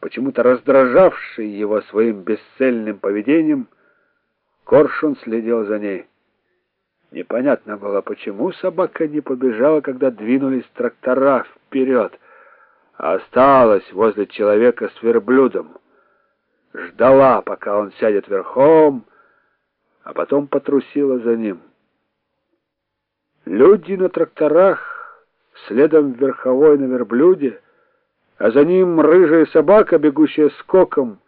почему-то раздражавший его своим бесцельным поведением, Коршун следил за ней. Непонятно было, почему собака не побежала, когда двинулись трактора вперед, а осталась возле человека с верблюдом. Ждала, пока он сядет верхом, а потом потрусила за ним. Люди на тракторах, следом верховой на верблюде, а за ним рыжая собака, бегущая скоком,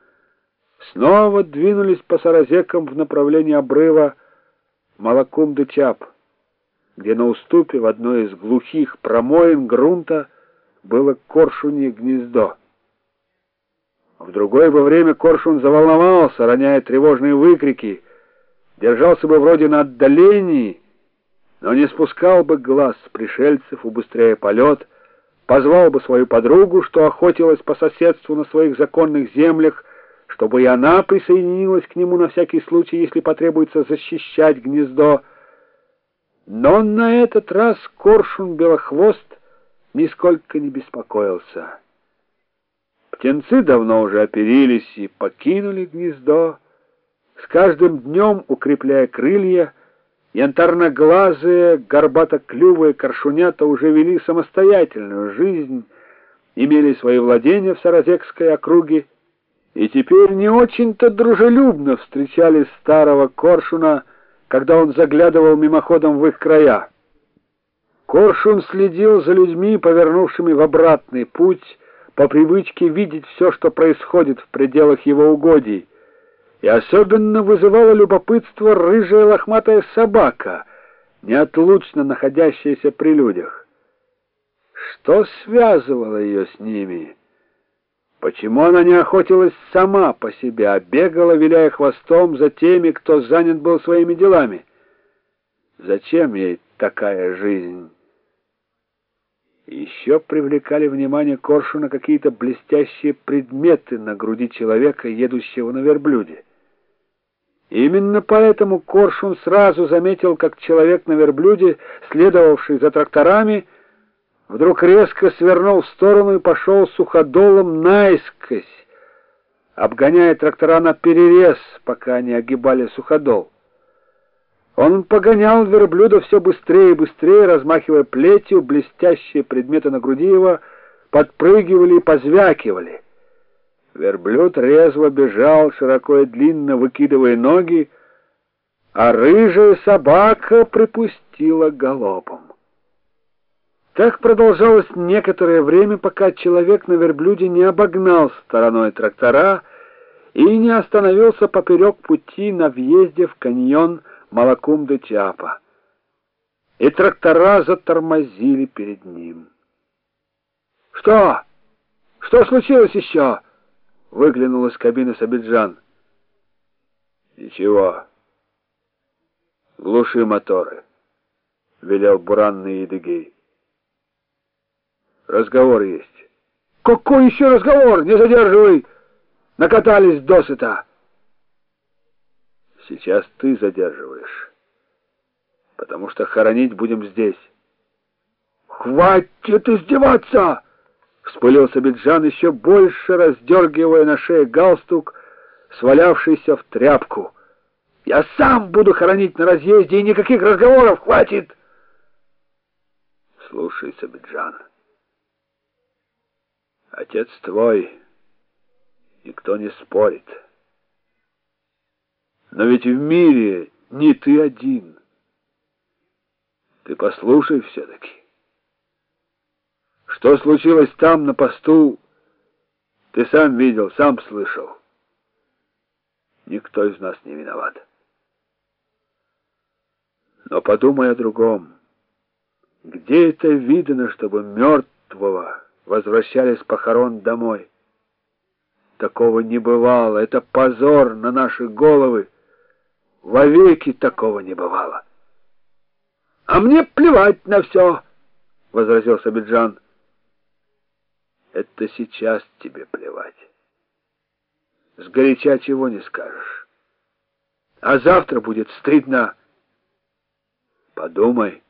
снова двинулись по саразекам в направлении обрыва Малакум-де-Чап, где на уступе в одной из глухих промоин грунта было коршунье гнездо. В другое бы время коршун заволновался, роняя тревожные выкрики, держался бы вроде на отдалении, но не спускал бы глаз с пришельцев, убыстряя полет, позвал бы свою подругу, что охотилась по соседству на своих законных землях, чтобы и она присоединилась к нему на всякий случай, если потребуется защищать гнездо. Но на этот раз коршун Белохвост нисколько не беспокоился. Птенцы давно уже оперились и покинули гнездо, с каждым днем укрепляя крылья, Янтарноглазые, горбатоклювые коршунята уже вели самостоятельную жизнь, имели свои владения в Саразекской округе и теперь не очень-то дружелюбно встречали старого коршуна, когда он заглядывал мимоходом в их края. Коршун следил за людьми, повернувшими в обратный путь, по привычке видеть все, что происходит в пределах его угодий и особенно вызывала любопытство рыжая лохматая собака, неотлучно находящаяся при людях. Что связывало ее с ними? Почему она не охотилась сама по себе, а бегала, виляя хвостом за теми, кто занят был своими делами? Зачем ей такая жизнь? Еще привлекали внимание Коршуна какие-то блестящие предметы на груди человека, едущего на верблюде. Именно поэтому Коршун сразу заметил, как человек на верблюде, следовавший за тракторами, вдруг резко свернул в сторону и пошел суходолом наискось, обгоняя трактора на перерез, пока они огибали суходол. Он погонял верблюда все быстрее и быстрее, размахивая плетью, блестящие предметы на груди его подпрыгивали и позвякивали. Верблюд резво бежал, широко и длинно выкидывая ноги, а рыжая собака припустила галопом. Так продолжалось некоторое время, пока человек на верблюде не обогнал стороной трактора и не остановился поперек пути на въезде в каньон Малакум-де-Тиапа. И трактора затормозили перед ним. «Что? Что случилось еще?» Выглянул из кабины Сабиджан. «Ничего. Глуши моторы», — велел буранный Едыгей. «Разговор есть». «Какой еще разговор? Не задерживай! Накатались досыта!» «Сейчас ты задерживаешь, потому что хоронить будем здесь». «Хватит издеваться!» Вспылил Сабиджан, еще больше раздергивая на шее галстук, свалявшийся в тряпку. «Я сам буду хоронить на разъезде, и никаких разговоров хватит!» «Слушай, Сабиджан, отец твой, никто не спорит. Но ведь в мире не ты один. Ты послушай все-таки. Что случилось там, на посту, ты сам видел, сам слышал. Никто из нас не виноват. Но подумай о другом. Где это видно, чтобы мертвого возвращались с похорон домой? Такого не бывало. Это позор на наши головы. Вовеки такого не бывало. — А мне плевать на все, — возразил Сабиджан. Это сейчас тебе плевать. Сгоряча чего не скажешь. А завтра будет стыдно. Подумай.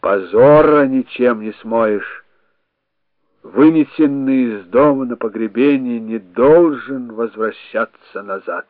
Позора ничем не смоешь. вынесенный из дома на погребение, не должен возвращаться назад.